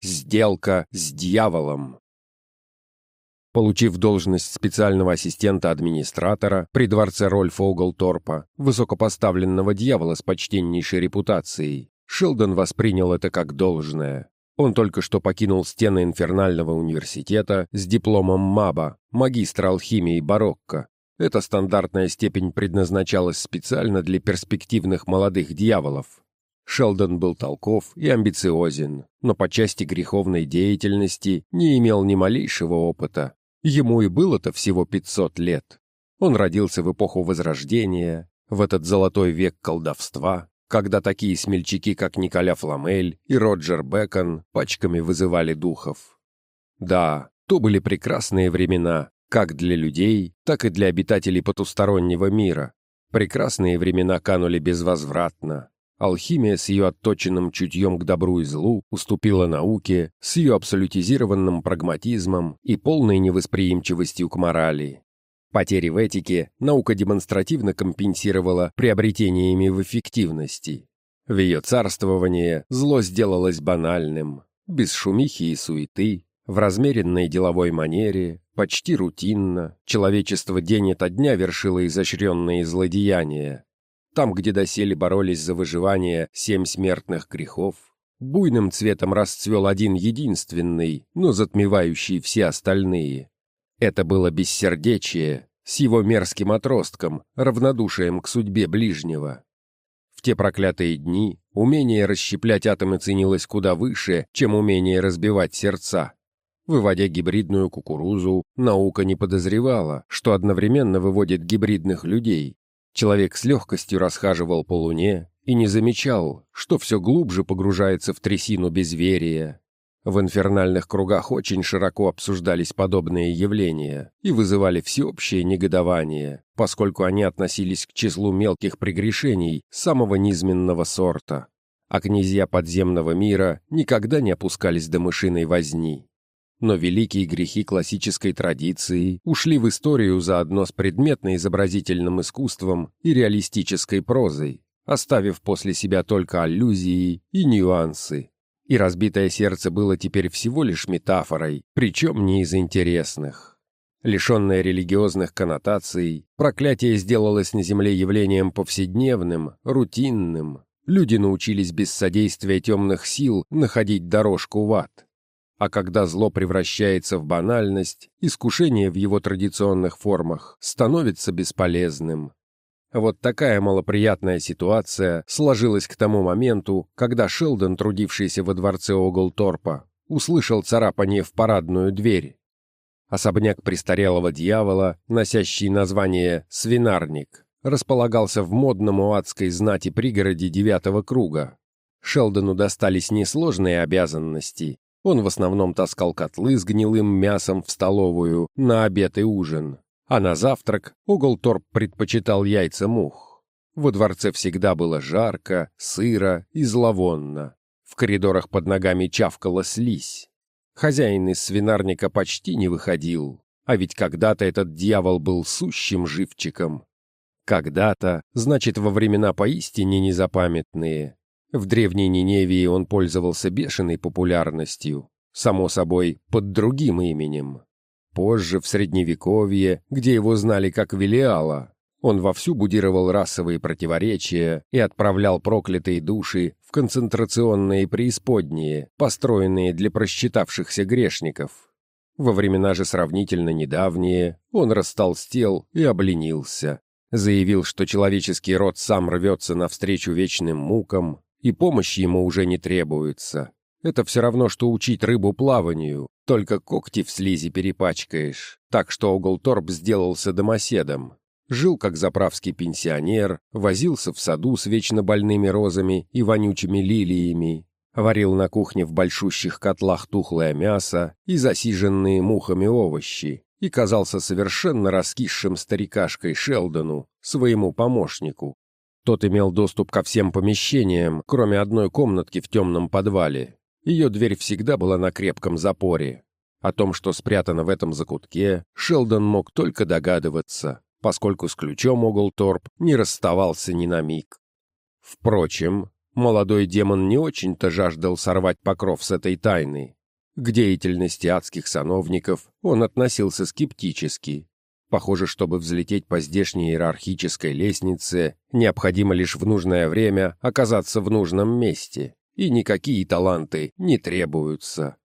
Сделка с дьяволом. Получив должность специального ассистента-администратора при дворце Рольфа Оглторпа, высокопоставленного дьявола с почтеннейшей репутацией, Шелдон воспринял это как должное. Он только что покинул стены инфернального университета с дипломом МАБА, магистра алхимии барокко. Эта стандартная степень предназначалась специально для перспективных молодых дьяволов, Шелдон был толков и амбициозен, но по части греховной деятельности не имел ни малейшего опыта. Ему и было-то всего 500 лет. Он родился в эпоху Возрождения, в этот золотой век колдовства, когда такие смельчаки, как Николя Фламель и Роджер Бекон, пачками вызывали духов. Да, то были прекрасные времена, как для людей, так и для обитателей потустороннего мира. Прекрасные времена канули безвозвратно, Алхимия с ее отточенным чутьем к добру и злу уступила науке с ее абсолютизированным прагматизмом и полной невосприимчивостью к морали. Потери в этике наука демонстративно компенсировала приобретениями в эффективности. В ее царствование зло сделалось банальным, без шумихи и суеты, в размеренной деловой манере, почти рутинно, человечество день ото дня вершило изощренные злодеяния, там, где доселе боролись за выживание семь смертных грехов, буйным цветом расцвел один единственный, но затмевающий все остальные. Это было бессердечие с его мерзким отростком, равнодушием к судьбе ближнего. В те проклятые дни умение расщеплять атомы ценилось куда выше, чем умение разбивать сердца. Выводя гибридную кукурузу, наука не подозревала, что одновременно выводит гибридных людей, Человек с легкостью расхаживал по луне и не замечал, что все глубже погружается в трясину безверия. В инфернальных кругах очень широко обсуждались подобные явления и вызывали всеобщее негодование, поскольку они относились к числу мелких прегрешений самого низменного сорта. А князья подземного мира никогда не опускались до мышиной возни. Но великие грехи классической традиции ушли в историю заодно с предметно-изобразительным искусством и реалистической прозой, оставив после себя только аллюзии и нюансы. И разбитое сердце было теперь всего лишь метафорой, причем не из интересных. Лишенное религиозных коннотаций, проклятие сделалось на земле явлением повседневным, рутинным. Люди научились без содействия темных сил находить дорожку в ад. А когда зло превращается в банальность, искушение в его традиционных формах становится бесполезным. Вот такая малоприятная ситуация сложилась к тому моменту, когда Шелдон, трудившийся во дворце Оглторпа, услышал царапание в парадную дверь. Особняк престарелого дьявола, носящий название «Свинарник», располагался в модном у адской знати пригороде девятого круга. Шелдону достались несложные обязанности, он в основном таскал котлы с гнилым мясом в столовую на обед и ужин. А на завтрак Уголторп предпочитал яйца мух. Во дворце всегда было жарко, сыро и зловонно. В коридорах под ногами чавкала слизь. Хозяин из свинарника почти не выходил, а ведь когда-то этот дьявол был сущим живчиком. Когда-то, значит, во времена поистине незапамятные, в древней Ниневии он пользовался бешеной популярностью, само собой, под другим именем. Позже, в Средневековье, где его знали как Велиала, он вовсю будировал расовые противоречия и отправлял проклятые души в концентрационные преисподние, построенные для просчитавшихся грешников. Во времена же сравнительно недавние он растолстел и обленился, заявил, что человеческий род сам рвется навстречу вечным мукам, и помощи ему уже не требуется. Это все равно, что учить рыбу плаванию, только когти в слизи перепачкаешь. Так что Оглторп сделался домоседом. Жил как заправский пенсионер, возился в саду с вечно больными розами и вонючими лилиями, варил на кухне в большущих котлах тухлое мясо и засиженные мухами овощи, и казался совершенно раскисшим старикашкой Шелдону, своему помощнику, тот имел доступ ко всем помещениям, кроме одной комнатки в темном подвале. Ее дверь всегда была на крепком запоре. О том, что спрятано в этом закутке, Шелдон мог только догадываться, поскольку с ключом Оглторп не расставался ни на миг. Впрочем, молодой демон не очень-то жаждал сорвать покров с этой тайны. К деятельности адских сановников он относился скептически. Похоже, чтобы взлететь по здешней иерархической лестнице, необходимо лишь в нужное время оказаться в нужном месте, и никакие таланты не требуются.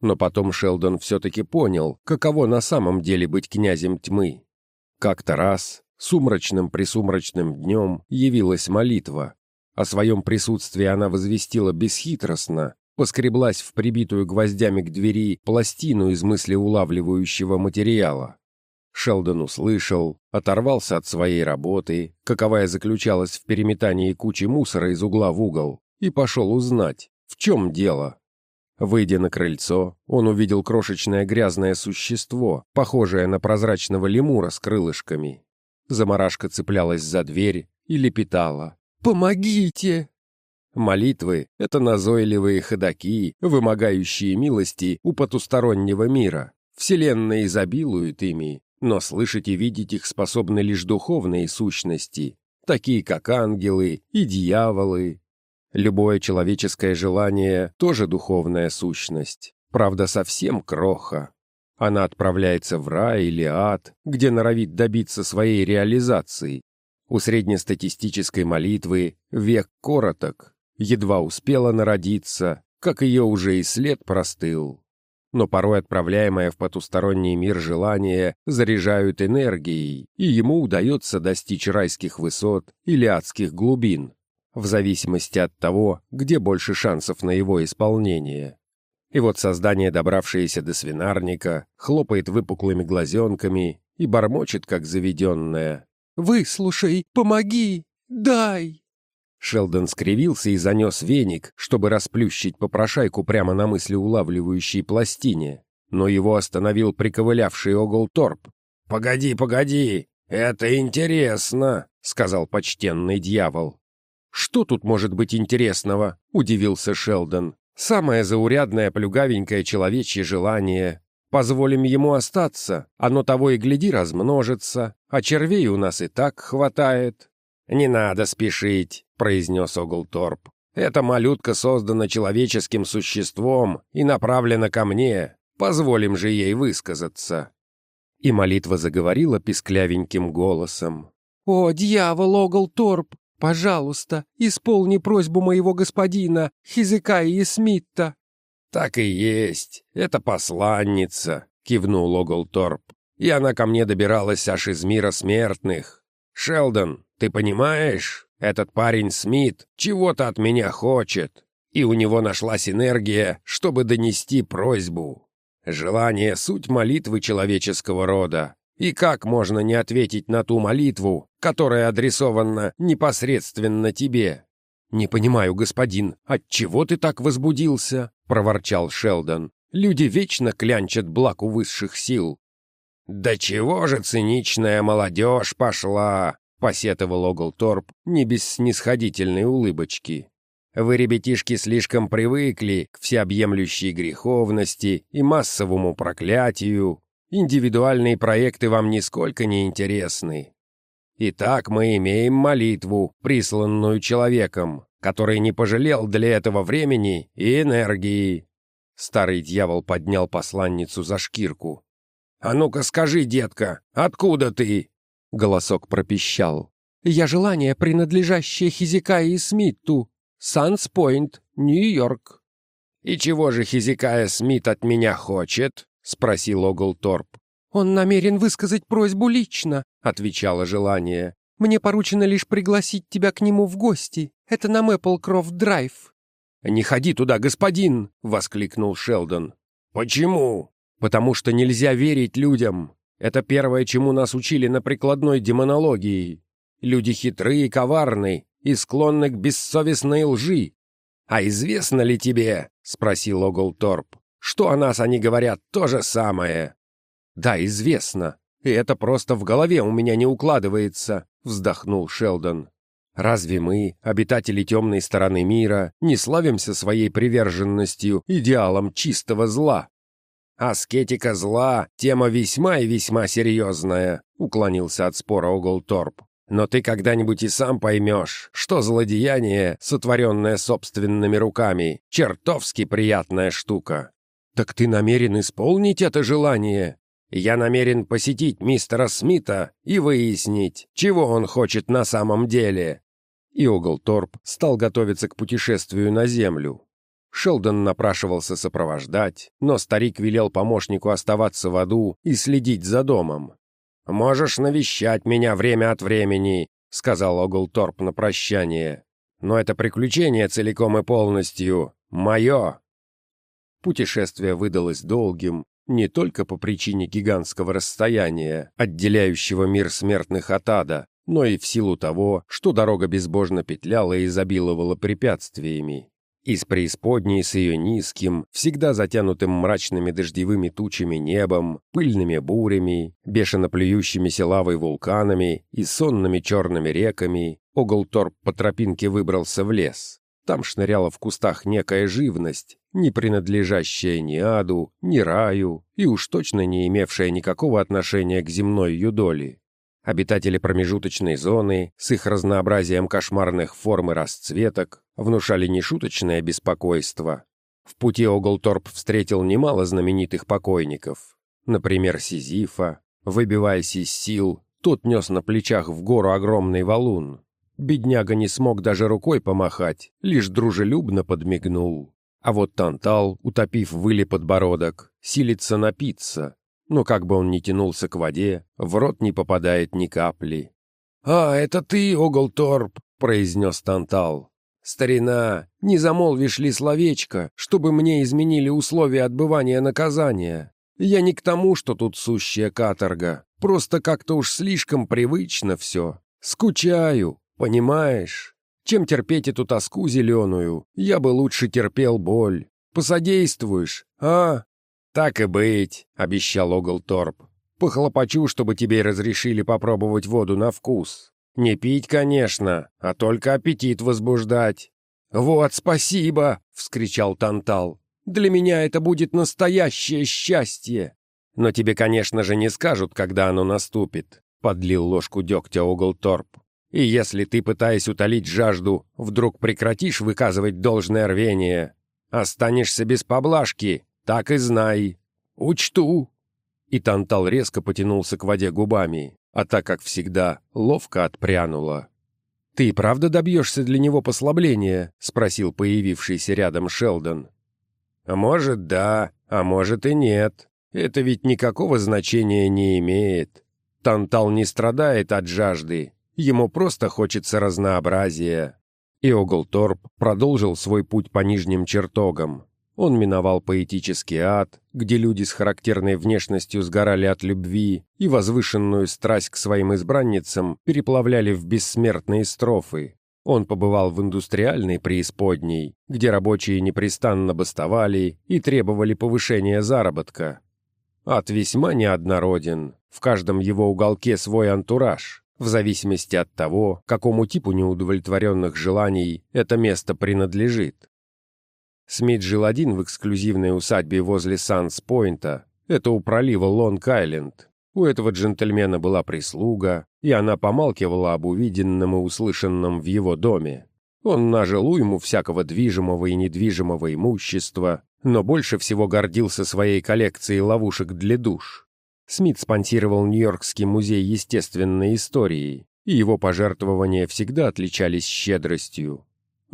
Но потом Шелдон все-таки понял, каково на самом деле быть князем тьмы. Как-то раз, сумрачным-присумрачным днем, явилась молитва. О своем присутствии она возвестила бесхитростно, поскреблась в прибитую гвоздями к двери пластину из мыслеулавливающего материала. Шелдон услышал, оторвался от своей работы, каковая заключалась в переметании кучи мусора из угла в угол, и пошел узнать, в чем дело. Выйдя на крыльцо, он увидел крошечное грязное существо, похожее на прозрачного лемура с крылышками. Замарашка цеплялась за дверь и лепетала. «Помогите!» Молитвы — это назойливые ходаки, вымогающие милости у потустороннего мира. Вселенная изобилует ими, но слышать и видеть их способны лишь духовные сущности, такие как ангелы и дьяволы. Любое человеческое желание — тоже духовная сущность, правда, совсем кроха. Она отправляется в рай или ад, где норовит добиться своей реализации. У среднестатистической молитвы век короток, едва успела народиться, как ее уже и след простыл. Но порой отправляемое в потусторонний мир желание заряжают энергией, и ему удается достичь райских высот или адских глубин, в зависимости от того, где больше шансов на его исполнение. И вот создание, добравшееся до свинарника, хлопает выпуклыми глазенками и бормочет, как заведенное. «Выслушай, помоги, дай!» Шелдон скривился и занес веник, чтобы расплющить попрошайку прямо на мысли улавливающей пластине, но его остановил приковылявший Оглторп. «Погоди, погоди, это интересно», — сказал почтенный дьявол. «Что тут может быть интересного?» — удивился Шелдон. «Самое заурядное плюгавенькое человечье желание. Позволим ему остаться, оно того и гляди размножится, а червей у нас и так хватает». «Не надо спешить», — произнес Оглторп. «Эта малютка создана человеческим существом и направлена ко мне. Позволим же ей высказаться». И молитва заговорила писклявеньким голосом. «О, дьявол Оглторп, пожалуйста, исполни просьбу моего господина, Хизекая и Смитта». «Так и есть, это посланница», — кивнул Оглторп. «И она ко мне добиралась аж из мира смертных. Шелдон, ты понимаешь, этот парень Смит чего-то от меня хочет, и у него нашлась энергия, чтобы донести просьбу. Желание — суть молитвы человеческого рода. И как можно не ответить на ту молитву, которая адресована непосредственно тебе? «Не понимаю, господин, от чего ты так возбудился?» — проворчал Шелдон. «Люди вечно клянчат благ у высших сил». «Да чего же циничная молодежь пошла!» посетовал Оглторп не без снисходительной улыбочки. «Вы, ребятишки, слишком привыкли к всеобъемлющей греховности и массовому проклятию. Индивидуальные проекты вам нисколько не интересны. Итак, мы имеем молитву, присланную человеком, который не пожалел для этого времени и энергии». Старый дьявол поднял посланницу за шкирку. «А ну-ка скажи, детка, откуда ты?» Голосок пропищал. «Я желание, принадлежащее Хизикае и Смиту. Санс-Пойнт, Нью-Йорк». «И чего же Хизикая Смит от меня хочет?» — спросил Оглторп. «Он намерен высказать просьбу лично», — отвечало желание. «Мне поручено лишь пригласить тебя к нему в гости. Это на Мэпплкрофт-драйв». «Не ходи туда, господин!» — воскликнул Шелдон. «Почему?» «Потому что нельзя верить людям. Это первое, чему нас учили на прикладной демонологии. Люди хитрые и коварны и склонны к бессовестной лжи. «А известно ли тебе, — спросил Оглторп, — что о нас они говорят то же самое?» «Да, известно. И это просто в голове у меня не укладывается», — вздохнул Шелдон. «Разве мы, обитатели темной стороны мира, не славимся своей приверженностью идеалам чистого зла?» «Аскетика зла — тема весьма и весьма серьезная», — уклонился от спора Оглторп. Но ты когда-нибудь и сам поймешь, что злодеяние, сотворенное собственными руками, чертовски приятная штука. Так ты намерен исполнить это желание? Я намерен посетить мистера Смита и выяснить, чего он хочет на самом деле. И Оглторп стал готовиться к путешествию на Землю. Шелдон напрашивался сопровождать, но старик велел помощнику оставаться в аду и следить за домом. «Можешь навещать меня время от времени», — сказал Оглторп на прощание. «Но это приключение целиком и полностью мое». Путешествие выдалось долгим, не только по причине гигантского расстояния, отделяющего мир смертных от ада, но и в силу того, что дорога безбожно петляла и изобиловала препятствиями. Из преисподней с ее низким, всегда затянутым мрачными дождевыми тучами небом, пыльными бурями, бешено плюющимися лавой вулканами и сонными черными реками, Оглторп по тропинке выбрался в лес. Там шныряла в кустах некая живность, не принадлежащая ни аду, ни раю, и уж точно не имевшая никакого отношения к земной юдоли. Обитатели промежуточной зоны с их разнообразием кошмарных форм и расцветок внушали нешуточное беспокойство. В пути Оглторп встретил немало знаменитых покойников. Например, Сизифа. Выбиваясь из сил, тот нес на плечах в гору огромный валун. Бедняга не смог даже рукой помахать, лишь дружелюбно подмигнул. А вот Тантал, утопив выли подбородок, силится напиться, но как бы он ни тянулся к воде, в рот не попадает ни капли. «А, это ты, Оглторп!» — произнес Тантал. «Старина, не замолвишь ли словечко, чтобы мне изменили условия отбывания наказания? Я не к тому, что тут сущая каторга, просто как-то уж слишком привычно все. Скучаю, понимаешь? Чем терпеть эту тоску зеленую, я бы лучше терпел боль. Посодействуешь, а?» «Так и быть», — обещал Оглторп. «Похлопочу, чтобы тебе разрешили попробовать воду на вкус. Не пить, конечно, а только аппетит возбуждать». «Вот, спасибо!» — вскричал Тантал. «Для меня это будет настоящее счастье!» «Но тебе, конечно же, не скажут, когда оно наступит», — подлил ложку дегтя Оглторп. «И если ты, пытаясь утолить жажду, вдруг прекратишь выказывать должное рвение, останешься без поблажки, так и знай. Учту!» И Тантал резко потянулся к воде губами, а так, как всегда, ловко отпрянула. «Ты правда добьешься для него послабления?» — спросил появившийся рядом Шелдон. «А может, да, а может и нет. Это ведь никакого значения не имеет. Тантал не страдает от жажды, ему просто хочется разнообразия». И Оглторп продолжил свой путь по нижним чертогам, он миновал поэтический ад, где люди с характерной внешностью сгорали от любви и возвышенную страсть к своим избранницам переплавляли в бессмертные строфы. Он побывал в индустриальной преисподней, где рабочие непрестанно бастовали и требовали повышения заработка. Ад весьма неоднороден, в каждом его уголке свой антураж, в зависимости от того, какому типу неудовлетворенных желаний это место принадлежит. Смит жил один в эксклюзивной усадьбе возле Санс-Пойнта. Это у пролива Лонг-Айленд. У этого джентльмена была прислуга, и она помалкивала об увиденном и услышанном в его доме. Он нажил уйму всякого движимого и недвижимого имущества, но больше всего гордился своей коллекцией ловушек для душ. Смит спонсировал Нью-Йоркский музей естественной истории, и его пожертвования всегда отличались щедростью.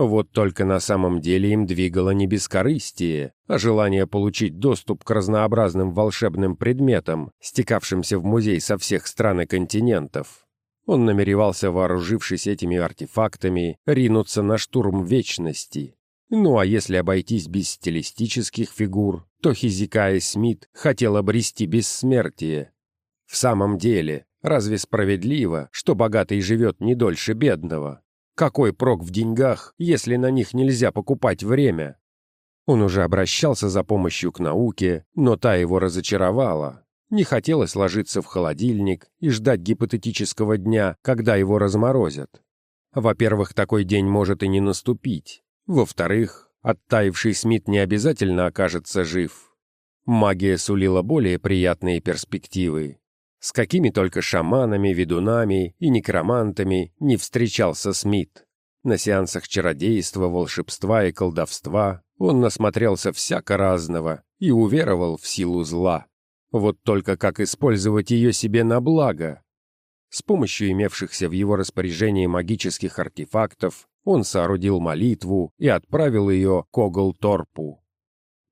Вот только на самом деле им двигало не бескорыстие, а желание получить доступ к разнообразным волшебным предметам, стекавшимся в музей со всех стран и континентов. Он намеревался, вооружившись этими артефактами, ринуться на штурм вечности. Ну а если обойтись без стилистических фигур, то Хизикай Смит хотел обрести бессмертие. В самом деле, разве справедливо, что богатый живет не дольше бедного? Какой прок в деньгах, если на них нельзя покупать время? Он уже обращался за помощью к науке, но та его разочаровала. Не хотелось ложиться в холодильник и ждать гипотетического дня, когда его разморозят. Во-первых, такой день может и не наступить. Во-вторых, оттаивший Смит не обязательно окажется жив. Магия сулила более приятные перспективы. С какими только шаманами, ведунами и некромантами не встречался Смит. На сеансах чародейства, волшебства и колдовства он насмотрелся всяко разного и уверовал в силу зла. Вот только как использовать ее себе на благо? С помощью имевшихся в его распоряжении магических артефактов он соорудил молитву и отправил ее к Оглторпу.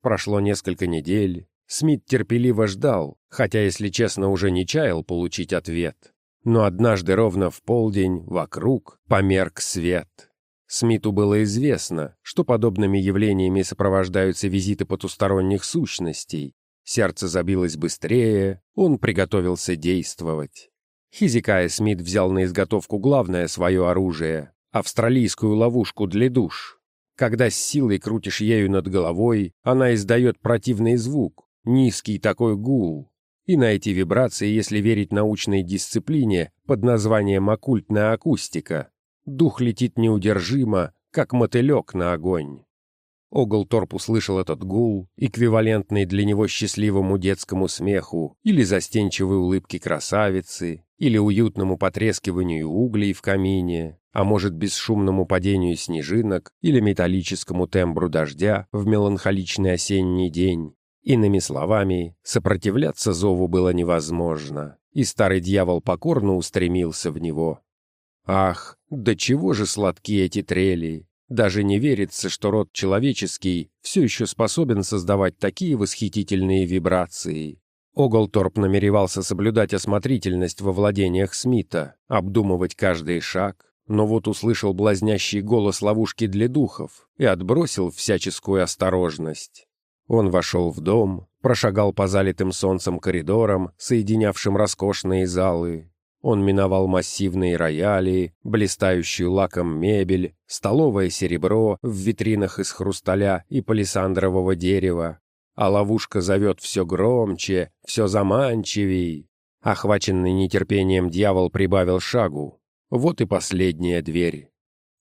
Прошло несколько недель. Смит терпеливо ждал, хотя, если честно, уже не чаял получить ответ. Но однажды ровно в полдень вокруг померк свет. Смиту было известно, что подобными явлениями сопровождаются визиты потусторонних сущностей. Сердце забилось быстрее, он приготовился действовать. Хизикая Смит взял на изготовку главное свое оружие — австралийскую ловушку для душ. Когда с силой крутишь ею над головой, она издает противный звук, низкий такой гул. И на эти вибрации, если верить научной дисциплине под названием оккультная акустика, дух летит неудержимо, как мотылек на огонь. Оглторп услышал этот гул, эквивалентный для него счастливому детскому смеху или застенчивой улыбке красавицы, или уютному потрескиванию углей в камине, а может бесшумному падению снежинок или металлическому тембру дождя в меланхоличный осенний день. Иными словами, сопротивляться зову было невозможно, и старый дьявол покорно устремился в него. Ах, до чего же сладки эти трели! Даже не верится, что род человеческий все еще способен создавать такие восхитительные вибрации. Оглторп намеревался соблюдать осмотрительность во владениях Смита, обдумывать каждый шаг, но вот услышал блазнящий голос ловушки для духов и отбросил всяческую осторожность. Он вошел в дом, прошагал по залитым солнцем коридорам, соединявшим роскошные залы, он миновал массивные рояли, блистающую лаком мебель, столовое серебро в витринах из хрусталя и палисандрового дерева. А ловушка зовет все громче, все заманчивей. Охваченный нетерпением дьявол прибавил шагу. Вот и последняя дверь.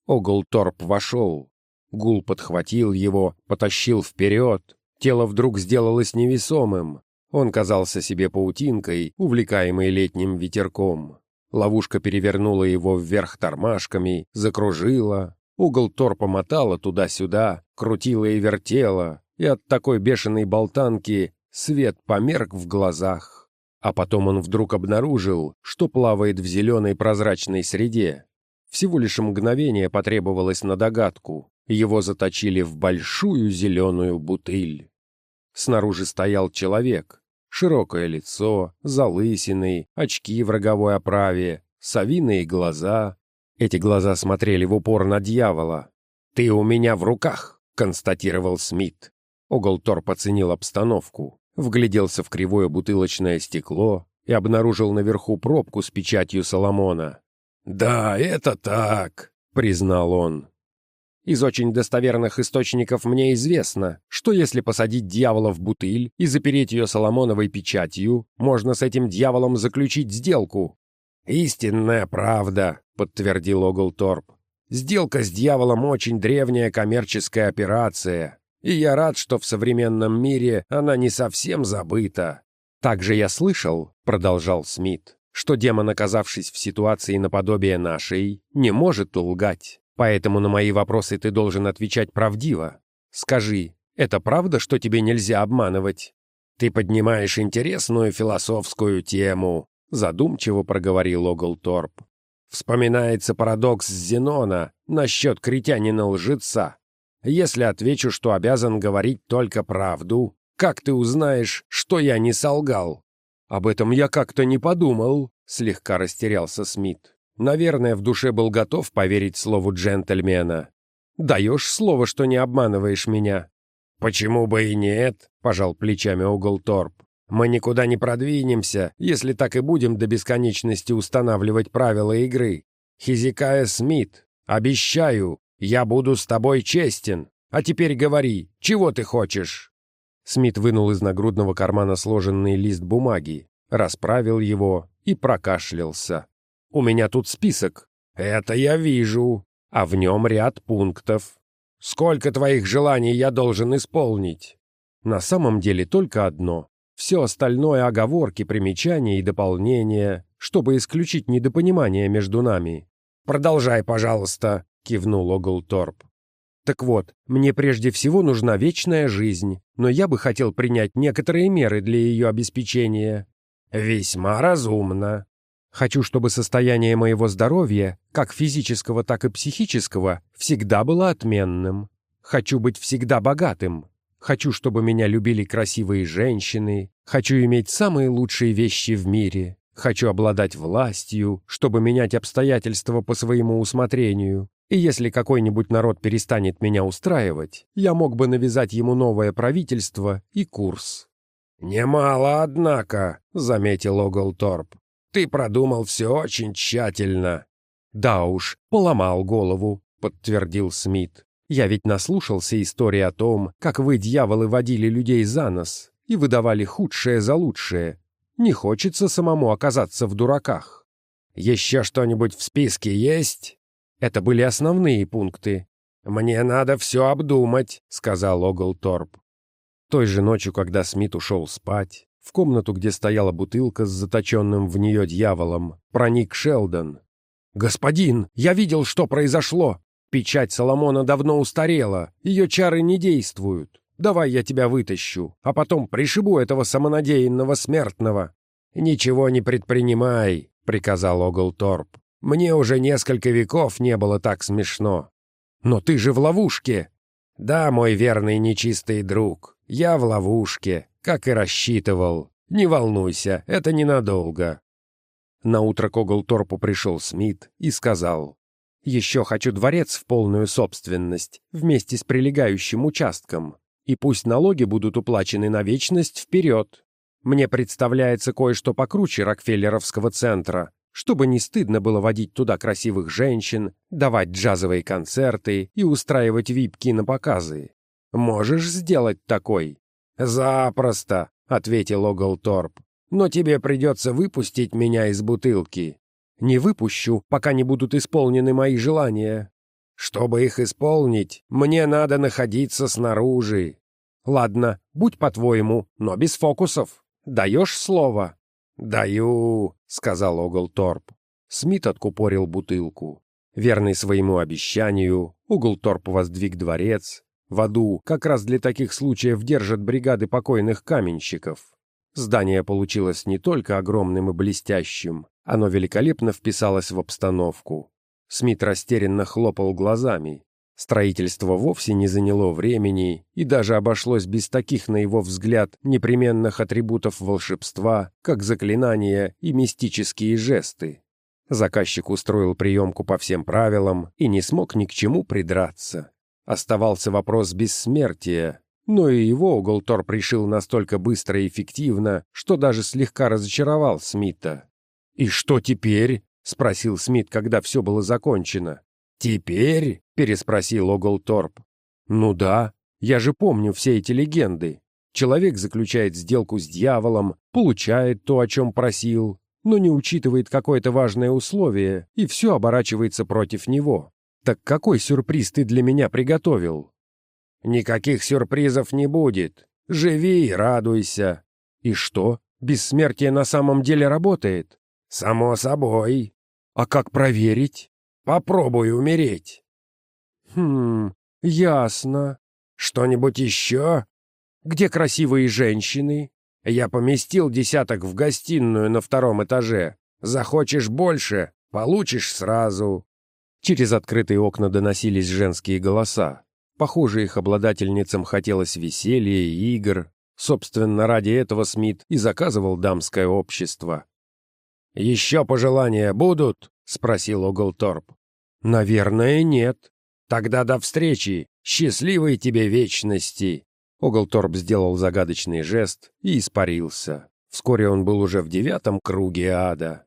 Оглторп вошел. Гул подхватил его, потащил вперед. Тело вдруг сделалось невесомым. Он казался себе паутинкой, увлекаемой летним ветерком. Ловушка перевернула его вверх тормашками, закружила. Угол торпа мотала туда-сюда, крутила и вертела, и от такой бешеной болтанки свет померк в глазах. А потом он вдруг обнаружил, что плавает в зеленой прозрачной среде. Всего лишь мгновение потребовалось на догадку. Его заточили в большую зеленую бутыль. Снаружи стоял человек. Широкое лицо, залысины, очки в роговой оправе, совиные глаза. Эти глаза смотрели в упор на дьявола. «Ты у меня в руках», — констатировал Смит. Оглторп оценил обстановку, вгляделся в кривое бутылочное стекло и обнаружил наверху пробку с печатью Соломона. «Да, это так», — признал он. Из очень достоверных источников мне известно, что если посадить дьявола в бутыль и запереть ее соломоновой печатью, можно с этим дьяволом заключить сделку. «Истинная правда», — подтвердил Оглторп. «Сделка с дьяволом очень древняя коммерческая операция, и я рад, что в современном мире она не совсем забыта». «Также я слышал», — продолжал Смит, «что демон, оказавшись в ситуации наподобие нашей, не может лгать. Поэтому на мои вопросы ты должен отвечать правдиво. Скажи, это правда, что тебе нельзя обманывать? Ты поднимаешь интересную философскую тему, задумчиво проговорил Оглторп. Вспоминается парадокс Зенона насчет критянина-лжеца. Если отвечу, что обязан говорить только правду, как ты узнаешь, что я не солгал? Об этом я как-то не подумал, слегка растерялся Смит. Наверное, в душе был готов поверить слову джентльмена. «Даешь слово, что не обманываешь меня?» «Почему бы и нет?» — пожал плечами Оглторп. «Мы никуда не продвинемся, если так и будем до бесконечности устанавливать правила игры. Хизикая Смит, обещаю, я буду с тобой честен. А теперь говори, чего ты хочешь?» Смит вынул из нагрудного кармана сложенный лист бумаги, расправил его и прокашлялся. У меня тут список. Это я вижу. А в нем ряд пунктов. Сколько твоих желаний я должен исполнить? На самом деле только одно. Все остальное — оговорки, примечания и дополнения, чтобы исключить недопонимание между нами. «Продолжай, пожалуйста», — кивнул Оглторп. «Так вот, мне прежде всего нужна вечная жизнь, но я бы хотел принять некоторые меры для ее обеспечения». «Весьма разумно», Хочу, чтобы состояние моего здоровья, как физического, так и психического, всегда было отменным. Хочу быть всегда богатым. Хочу, чтобы меня любили красивые женщины. Хочу иметь самые лучшие вещи в мире. Хочу обладать властью, чтобы менять обстоятельства по своему усмотрению. И если какой-нибудь народ перестанет меня устраивать, я мог бы навязать ему новое правительство и курс. «Немало, однако», — заметил Оглторп. Ты продумал все очень тщательно». «Да уж, поломал голову», — подтвердил Смит. «Я ведь наслушался истории о том, как вы, дьяволы, водили людей за нос и выдавали худшее за лучшее. Не хочется самому оказаться в дураках». «Еще что-нибудь в списке есть?» Это были основные пункты. «Мне надо все обдумать», — сказал Оглторп. Той же ночью, когда Смит ушел спать, в комнату, где стояла бутылка с заточенным в нее дьяволом, проник Шелдон. «Господин, я видел, что произошло! Печать Соломона давно устарела, ее чары не действуют. Давай я тебя вытащу, а потом пришибу этого самонадеянного смертного». «Ничего не предпринимай», — приказал Оглторп. «Мне уже несколько веков не было так смешно». «Но ты же в ловушке!» «Да, мой верный нечистый друг, я в ловушке, как и рассчитывал. Не волнуйся, это ненадолго. Наутро к Оглторпу пришел Смит и сказал, «Еще хочу дворец в полную собственность, вместе с прилегающим участком, и пусть налоги будут уплачены на вечность вперед. Мне представляется кое-что покруче Рокфеллеровского центра, чтобы не стыдно было водить туда красивых женщин, давать джазовые концерты и устраивать вип-кинопоказы. Можешь сделать такой?» «Запросто», — ответил Оглторп. «Но тебе придется выпустить меня из бутылки. Не выпущу, пока не будут исполнены мои желания. Чтобы их исполнить, мне надо находиться снаружи. Ладно, будь по-твоему, но без фокусов. Даешь слово?» «Даю», — сказал Оглторп. Смит откупорил бутылку. Верный своему обещанию, Углторп воздвиг дворец, в аду как раз для таких случаев держат бригады покойных каменщиков. Здание получилось не только огромным и блестящим, оно великолепно вписалось в обстановку. Смит растерянно хлопал глазами. Строительство вовсе не заняло времени и даже обошлось без таких, на его взгляд, непременных атрибутов волшебства, как заклинания и мистические жесты. Заказчик устроил приемку по всем правилам и не смог ни к чему придраться. Оставался вопрос бессмертия, но и его Уголторп решил настолько быстро и эффективно, что даже слегка разочаровал Смита. «И что теперь?» — спросил Смит, когда все было закончено. «Теперь?» — переспросил Оглторп. «Ну да, я же помню все эти легенды. Человек заключает сделку с дьяволом, получает то, о чем просил, но не учитывает какое-то важное условие, и все оборачивается против него. «Так какой сюрприз ты для меня приготовил?» «Никаких сюрпризов не будет. Живи и радуйся». «И что, бессмертие на самом деле работает?» «Само собой». «А как проверить?» «Попробуй умереть». «Хм, ясно. Что-нибудь еще?» «Где красивые женщины?» «Я поместил десяток в гостиную на втором этаже. Захочешь больше — получишь сразу». Через открытые окна доносились женские голоса. Похоже, их обладательницам хотелось веселья и игр. Собственно, ради этого Смит и заказывал дамское общество. «Еще пожелания будут?» — спросил Оглторп. «Наверное, нет. Тогда до встречи. Счастливой тебе вечности!» Оглторп сделал загадочный жест и испарился. Вскоре он был уже в девятом круге ада.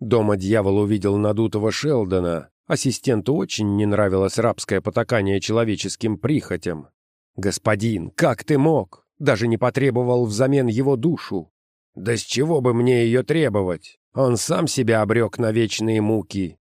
Дома дьявол увидел надутого Шелдона, Ассистенту очень не нравилось рабское потакание человеческим прихотям. «Господин, как ты мог? Даже не потребовал взамен его душу. Да с чего бы мне ее требовать? Он сам себя обрек на вечные муки.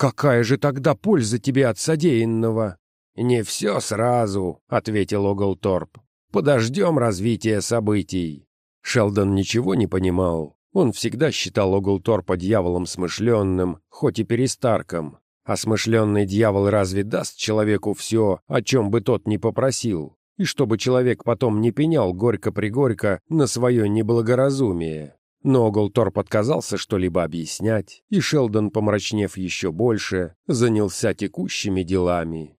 Какая же тогда польза тебе от содеянного?» «Не все сразу», — ответил Оглторп. «Подождем развития событий». Шелдон ничего не понимал. Он всегда считал Оглторпа дьяволом смышленным, хоть и перестарком. А смышленный дьявол разве даст человеку все, о чем бы тот ни попросил? И чтобы человек потом не пенял горько-пригорько на свое неблагоразумие. Но Оглторп отказался что-либо объяснять, и Шелдон, помрачнев еще больше, занялся текущими делами.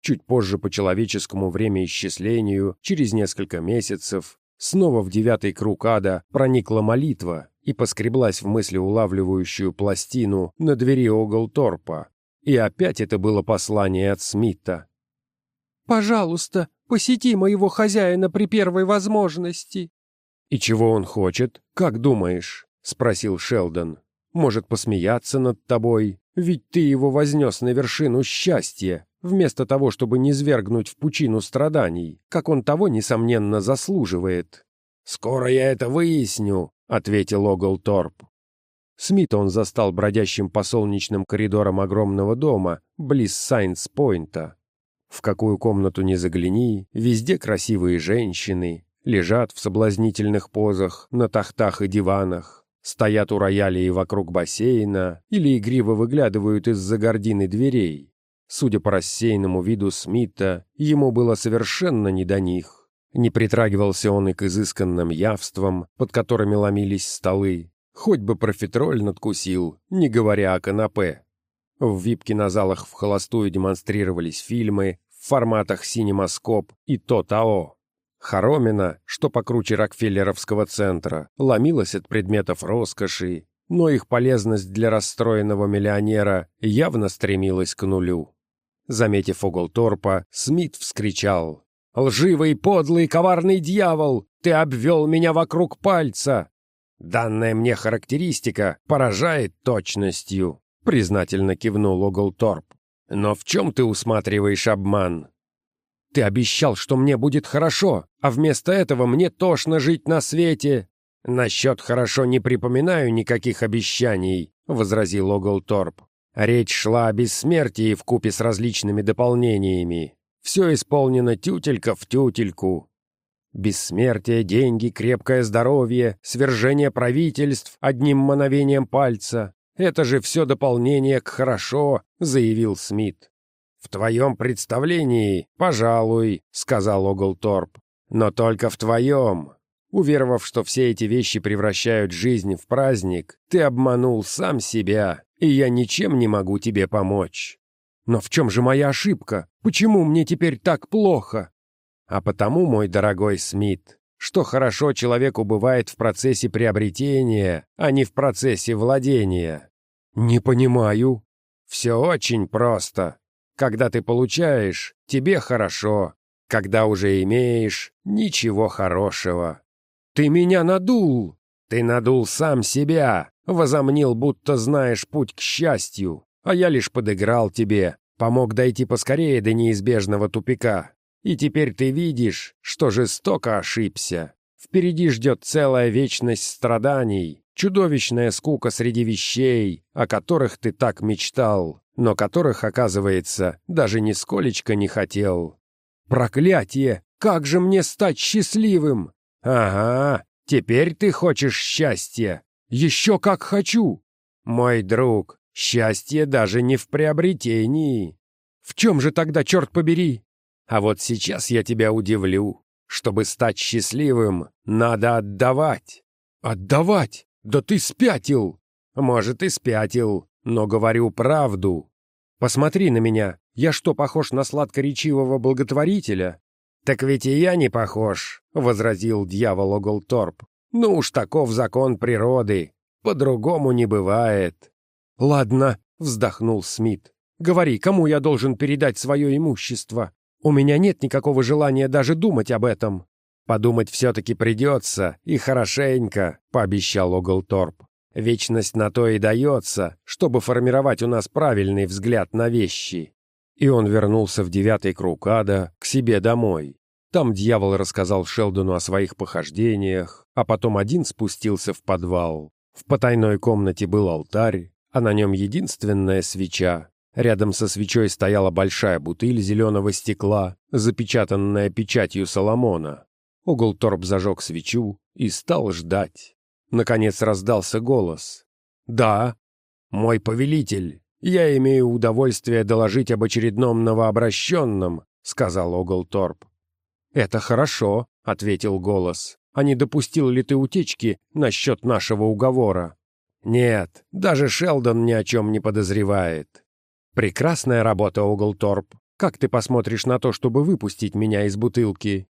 Чуть позже по человеческому времяисчислению, через несколько месяцев, снова в девятый круг ада проникла молитва и поскреблась в мысли улавливающую пластину на двери Оглторпа. И опять это было послание от Смита. «Пожалуйста, посети моего хозяина при первой возможности», «И чего он хочет? Как думаешь?» — спросил Шелдон. «Может посмеяться над тобой? Ведь ты его вознес на вершину счастья, вместо того, чтобы не свергнуть в пучину страданий, как он того, несомненно, заслуживает». «Скоро я это выясню», — ответил Оглторп. Смит он застал бродящим по солнечным коридорам огромного дома, близ Сайнс-Пойнта. В какую комнату ни загляни, везде красивые женщины, лежат в соблазнительных позах на тахтах и диванах, стоят у рояля и вокруг бассейна или игриво выглядывают из-за гордины дверей. Судя по рассеянному виду Смита, ему было совершенно не до них. Не притрагивался он и к изысканным явствам, под которыми ломились столы. Хоть бы профитроль надкусил, не говоря о канапе. В вип-кинозалах в холостую демонстрировались фильмы в форматах синемаскоп и то-тао. Хоромина, что покруче Рокфеллеровского центра, ломилась от предметов роскоши, но их полезность для расстроенного миллионера явно стремилась к нулю. Заметив угол торпа, Смит вскричал. «Лживый, подлый, коварный дьявол! Ты обвел меня вокруг пальца!» «Данная мне характеристика поражает точностью», — признательно кивнул Оглторп. «Но в чем ты усматриваешь обман? Ты обещал, что мне будет хорошо, а вместо этого мне тошно жить на свете. Насчет хорошо не припоминаю никаких обещаний, возразил Оглторп. Речь шла о бессмертии в купе с различными дополнениями. Все исполнено тютелька в тютельку. Бессмертие, деньги, крепкое здоровье, свержение правительств одним мановением пальца. Это же все дополнение к хорошо, заявил Смит. «В твоем представлении, пожалуй», — сказал Оглторп. «Но только в твоем. Уверовав, что все эти вещи превращают жизнь в праздник, ты обманул сам себя, и я ничем не могу тебе помочь. Но в чем же моя ошибка? Почему мне теперь так плохо? А потому, мой дорогой Смит, что хорошо человеку бывает в процессе приобретения, а не в процессе владения. Не понимаю. Все очень просто. Когда ты получаешь, тебе хорошо. Когда уже имеешь, ничего хорошего. Ты меня надул. Ты надул сам себя. Возомнил, будто знаешь путь к счастью. А я лишь подыграл тебе. Помог дойти поскорее до неизбежного тупика. И теперь ты видишь, что жестоко ошибся. Впереди ждет целая вечность страданий, чудовищная скука среди вещей, о которых ты так мечтал но которых, оказывается, даже нисколечко не хотел. «Проклятие! Как же мне стать счастливым?» «Ага, теперь ты хочешь счастья!» «Еще как хочу!» «Мой друг, счастье даже не в приобретении!» «В чем же тогда, черт побери?» «А вот сейчас я тебя удивлю. Чтобы стать счастливым, надо отдавать». «Отдавать? Да ты спятил!» «Может, и спятил, но говорю правду. Посмотри на меня. Я что, похож на сладкоречивого благотворителя? Так ведь и я не похож, — возразил дьявол Оглторп. Ну уж таков закон природы. По-другому не бывает. Ладно, — вздохнул Смит. Говори, кому я должен передать свое имущество? У меня нет никакого желания даже думать об этом. Подумать все-таки придется, и хорошенько, — пообещал Оглторп. Вечность на то и дается, чтобы формировать у нас правильный взгляд на вещи. И он вернулся в девятый круг ада, к себе домой. Там дьявол рассказал Шелдону о своих похождениях, а потом один спустился в подвал. В потайной комнате был алтарь, а на нем единственная свеча. Рядом со свечой стояла большая бутыль зеленого стекла, запечатанная печатью Соломона. Оглторп зажег свечу и стал ждать. Наконец раздался голос. «Да, мой повелитель, я имею удовольствие доложить об очередном новообращенном», — сказал Оглторп. «Это хорошо», — ответил голос. «А не допустил ли ты утечки насчет нашего уговора?» «Нет, даже Шелдон ни о чем не подозревает». «Прекрасная работа, Оглторп. Как ты посмотришь на то, чтобы выпустить меня из бутылки?»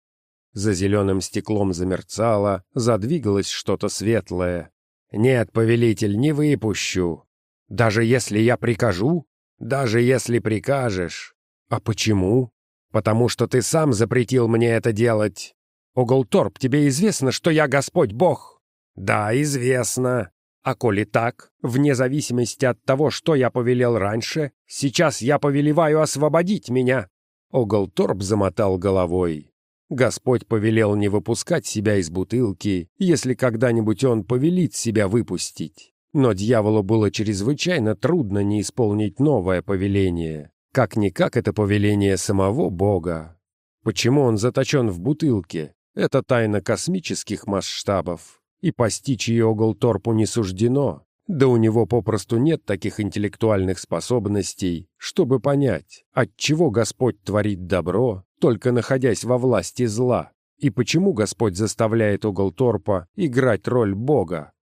За зеленым стеклом замерцало, задвигалось что-то светлое. «Нет, повелитель, не выпущу. Даже если я прикажу? Даже если прикажешь. А почему? Потому что ты сам запретил мне это делать. Оголторп, тебе известно, что я Господь Бог? Да, известно. А коли так, вне зависимости от того, что я повелел раньше, сейчас я повелеваю освободить меня. Оголторп замотал головой. Господь повелел не выпускать себя из бутылки, если когда-нибудь он повелит себя выпустить. Но дьяволу было чрезвычайно трудно не исполнить новое повеление. Как-никак это повеление самого Бога. Почему он заточен в бутылке? Это тайна космических масштабов. И постичь ее Оглторпу не суждено. Да у него попросту нет таких интеллектуальных способностей, чтобы понять, от чего Господь творит добро, только находясь во власти зла, и почему Господь заставляет Оглторпа играть роль Бога.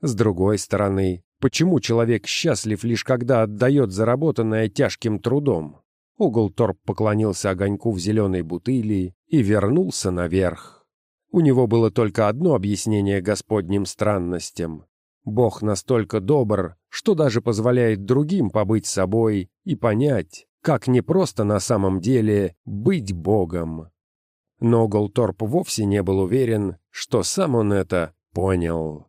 С другой стороны, почему человек счастлив лишь когда отдает заработанное тяжким трудом? Оглторп поклонился огоньку в зеленой бутыли и вернулся наверх. У него было только одно объяснение Господним странностям. Бог настолько добр, что даже позволяет другим побыть собой и понять, как непросто на самом деле быть Богом. Но Голторп вовсе не был уверен, что сам он это понял.